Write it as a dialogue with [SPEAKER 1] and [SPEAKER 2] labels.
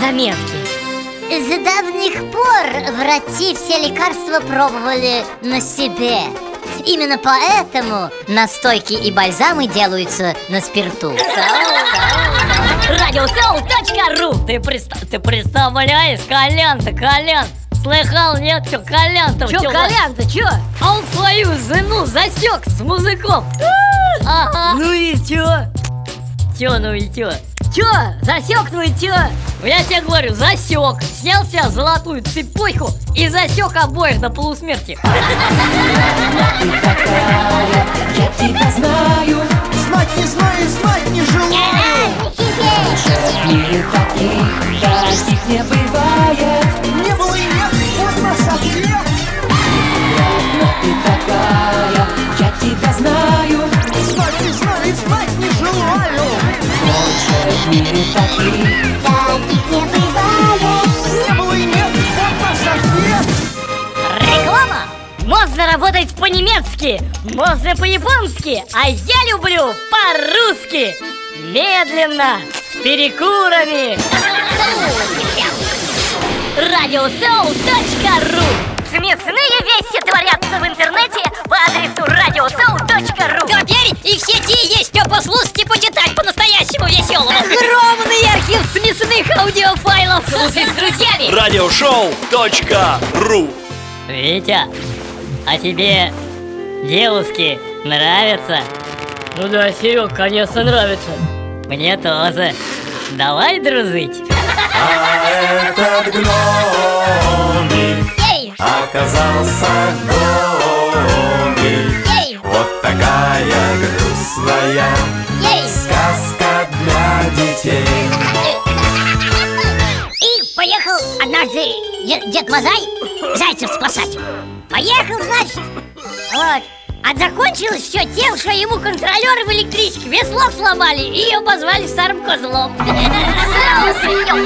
[SPEAKER 1] заметки.
[SPEAKER 2] С давних пор врачи все лекарства пробовали на себе. Именно поэтому настойки и бальзамы делаются на спирту.
[SPEAKER 1] Радиосоу.ру Ты, приста- ты представляешь, Колян-то, Колян. Слыхал, нет, что Колян-то
[SPEAKER 3] Чё, Колян-то, чё?
[SPEAKER 1] А он свою жену засек с музыком Ага.
[SPEAKER 3] Ну и чё?
[SPEAKER 1] Чё, ну и чё?
[SPEAKER 3] Чё? Засек, и чё?
[SPEAKER 1] Я тебе говорю, засек Снял себе золотую цепочку И засек обоих до полусмерти.
[SPEAKER 4] Я тебя знаю,
[SPEAKER 5] Знать не знаю, знать не желаю.
[SPEAKER 4] В мире таких, таких не бывает Мире таких
[SPEAKER 5] Не было и нет, вот наш ответ
[SPEAKER 1] Реклама! Можно работать по-немецки, можно по-японски, а я люблю по-русски! Медленно, с перекурами! Радиосоу.ру Смешные вещи творятся
[SPEAKER 3] смешных аудиофайлов Слушай с друзьями.
[SPEAKER 6] Радиошоу.ру
[SPEAKER 1] Витя, а тебе девушки нравятся? Ну да, Серег, конечно, нравится. Мне тоже. Давай дружить.
[SPEAKER 6] А этот гномик
[SPEAKER 2] Ей,
[SPEAKER 6] оказался гномик
[SPEAKER 2] ей,
[SPEAKER 6] Вот такая грустная
[SPEAKER 2] дед, Мазай зайцев спасать Поехал, значит Вот а закончилось все тем, что ему контролеры в электричке весло сломали и ее позвали старым козлом. Ля-ля-ля-ля-ля.